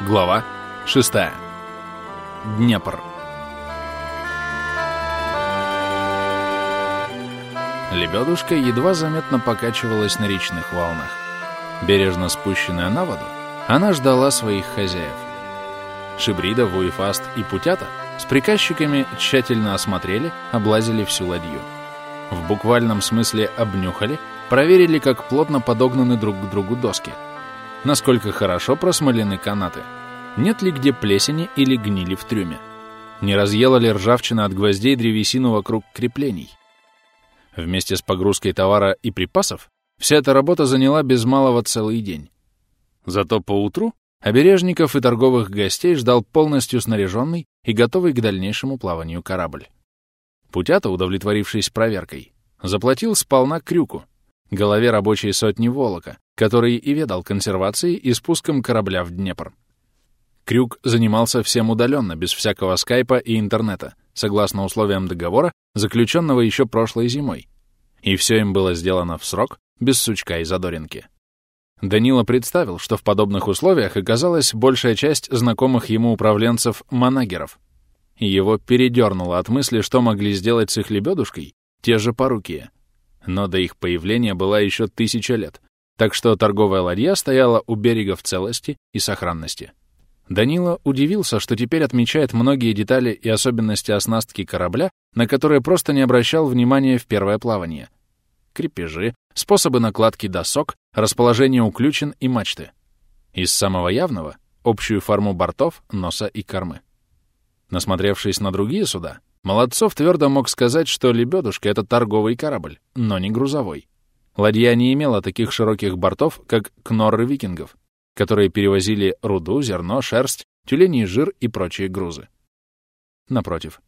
Глава 6. Днепр. Лебедушка едва заметно покачивалась на речных волнах. Бережно спущенная на воду, она ждала своих хозяев. Шибрида, Вуефаст и Путята с приказчиками тщательно осмотрели, облазили всю ладью. В буквальном смысле обнюхали, проверили, как плотно подогнаны друг к другу доски — насколько хорошо просмолены канаты, нет ли где плесени или гнили в трюме, не разъела ли ржавчина от гвоздей древесину вокруг креплений. Вместе с погрузкой товара и припасов вся эта работа заняла без малого целый день. Зато поутру обережников и торговых гостей ждал полностью снаряженный и готовый к дальнейшему плаванию корабль. Путята, удовлетворившись проверкой, заплатил сполна крюку, голове рабочей сотни Волока, который и ведал консервацией и спуском корабля в Днепр. Крюк занимался всем удаленно, без всякого скайпа и интернета, согласно условиям договора, заключенного еще прошлой зимой. И все им было сделано в срок, без сучка и задоринки. Данила представил, что в подобных условиях оказалась большая часть знакомых ему управленцев-манагеров, его передернуло от мысли, что могли сделать с их лебедушкой те же порукие. Но до их появления была еще тысяча лет, так что торговая ладья стояла у берега в целости и сохранности. Данила удивился, что теперь отмечает многие детали и особенности оснастки корабля, на которые просто не обращал внимания в первое плавание. Крепежи, способы накладки досок, расположение уключен и мачты. Из самого явного — общую форму бортов, носа и кормы. Насмотревшись на другие суда, Молодцов твердо мог сказать, что «Лебедушка» — это торговый корабль, но не грузовой. Ладья не имела таких широких бортов, как кнорры викингов, которые перевозили руду, зерно, шерсть, тюленей жир и прочие грузы. Напротив,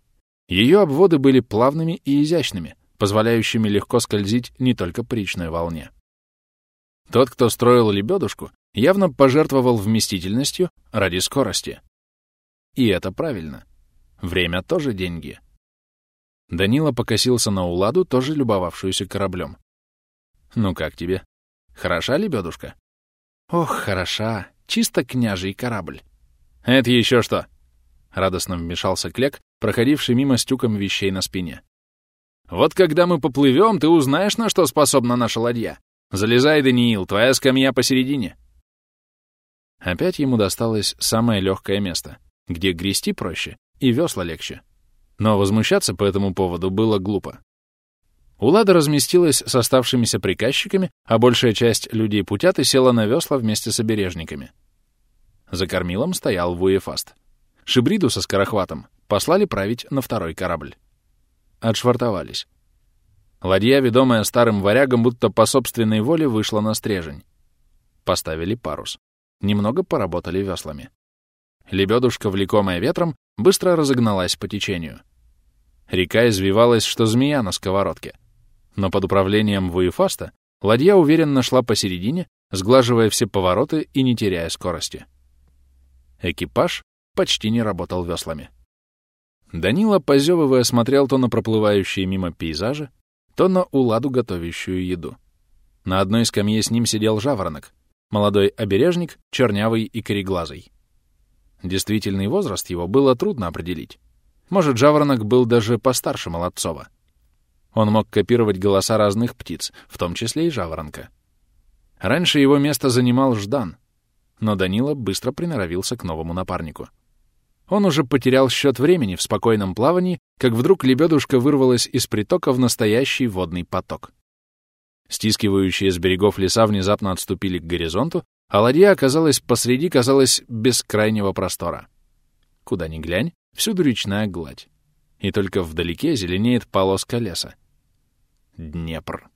ее обводы были плавными и изящными, позволяющими легко скользить не только по речной волне. Тот, кто строил лебедушку, явно пожертвовал вместительностью ради скорости. И это правильно. Время тоже деньги. Данила покосился на Уладу, тоже любовавшуюся кораблем. «Ну как тебе? Хороша лебедушка?» «Ох, хороша! Чисто княжий корабль!» «Это еще что?» — радостно вмешался Клек, проходивший мимо с тюком вещей на спине. «Вот когда мы поплывем, ты узнаешь, на что способна наша ладья. Залезай, Даниил, твоя скамья посередине». Опять ему досталось самое легкое место, где грести проще и весла легче. Но возмущаться по этому поводу было глупо. Улада разместилась с оставшимися приказчиками, а большая часть людей путяты села на весла вместе с обережниками. За кормилом стоял Вуефаст. Шибриду со скорохватом послали править на второй корабль. Отшвартовались. Ладья, ведомая старым варягом, будто по собственной воле вышла на стрежень. Поставили парус. Немного поработали веслами. Лебедушка, влекомая ветром, быстро разогналась по течению. Река извивалась, что змея на сковородке но под управлением Вуефаста ладья уверенно шла посередине, сглаживая все повороты и не теряя скорости. Экипаж почти не работал веслами. Данила, позевывая, смотрел то на проплывающие мимо пейзажи, то на уладу, готовящую еду. На одной скамье с ним сидел жаворонок, молодой обережник, чернявый и кореглазый. Действительный возраст его было трудно определить. Может, жаворонок был даже постарше Молодцова — он мог копировать голоса разных птиц, в том числе и жаворонка. Раньше его место занимал Ждан, но Данила быстро приноровился к новому напарнику. Он уже потерял счет времени в спокойном плавании, как вдруг лебедушка вырвалась из притока в настоящий водный поток. Стискивающие с берегов леса внезапно отступили к горизонту, а ладья оказалась посреди, казалось, бескрайнего простора. Куда ни глянь, всюду речная гладь. И только вдалеке зеленеет полоска леса. Днепр.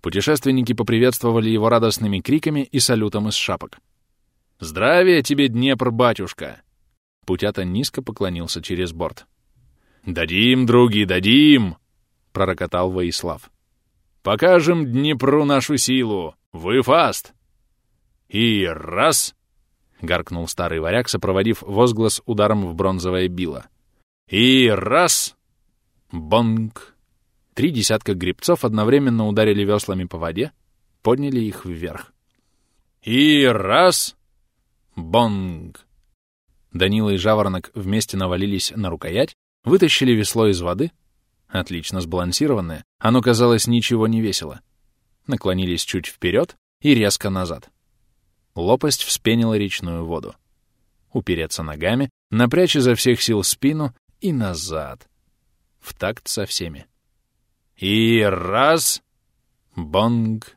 Путешественники поприветствовали его радостными криками и салютом из шапок. «Здравия тебе, Днепр, батюшка!» Путята низко поклонился через борт. «Дадим, други, дадим!» — пророкотал Воислав. «Покажем Днепру нашу силу! Вы фаст!» «И раз!» — гаркнул старый варяг, сопроводив возглас ударом в бронзовое било. «И раз!» Бонг! Три десятка грибцов одновременно ударили веслами по воде, подняли их вверх. И раз! Бонг! Данила и Жаворонок вместе навалились на рукоять, вытащили весло из воды. Отлично сбалансированное, оно, казалось, ничего не весило. Наклонились чуть вперед и резко назад. Лопасть вспенила речную воду. Упереться ногами, напрячь изо всех сил спину и назад. В такт со всеми. И раз! Бонг!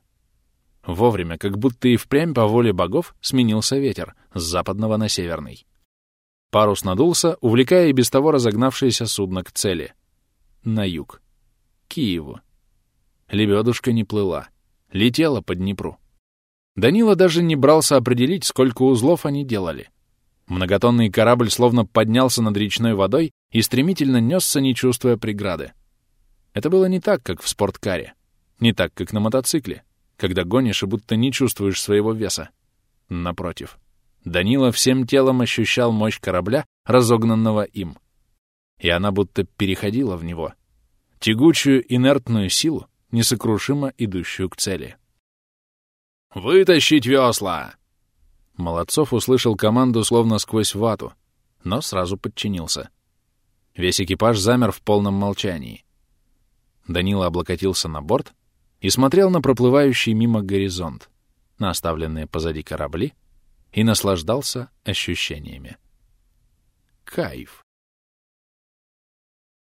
Вовремя, как будто и впрямь по воле богов, сменился ветер с западного на северный. Парус надулся, увлекая и без того разогнавшееся судно к цели. На юг. Киеву. Лебедушка не плыла. Летела по Днепру. Данила даже не брался определить, сколько узлов они делали. Многотонный корабль словно поднялся над речной водой и стремительно несся, не чувствуя преграды. Это было не так, как в спорткаре. Не так, как на мотоцикле, когда гонишь и будто не чувствуешь своего веса. Напротив. Данила всем телом ощущал мощь корабля, разогнанного им. И она будто переходила в него. Тягучую инертную силу, несокрушимо идущую к цели. «Вытащить весла!» Молодцов услышал команду словно сквозь вату, но сразу подчинился. Весь экипаж замер в полном молчании. Данила облокотился на борт и смотрел на проплывающий мимо горизонт, на оставленные позади корабли, и наслаждался ощущениями. Кайф.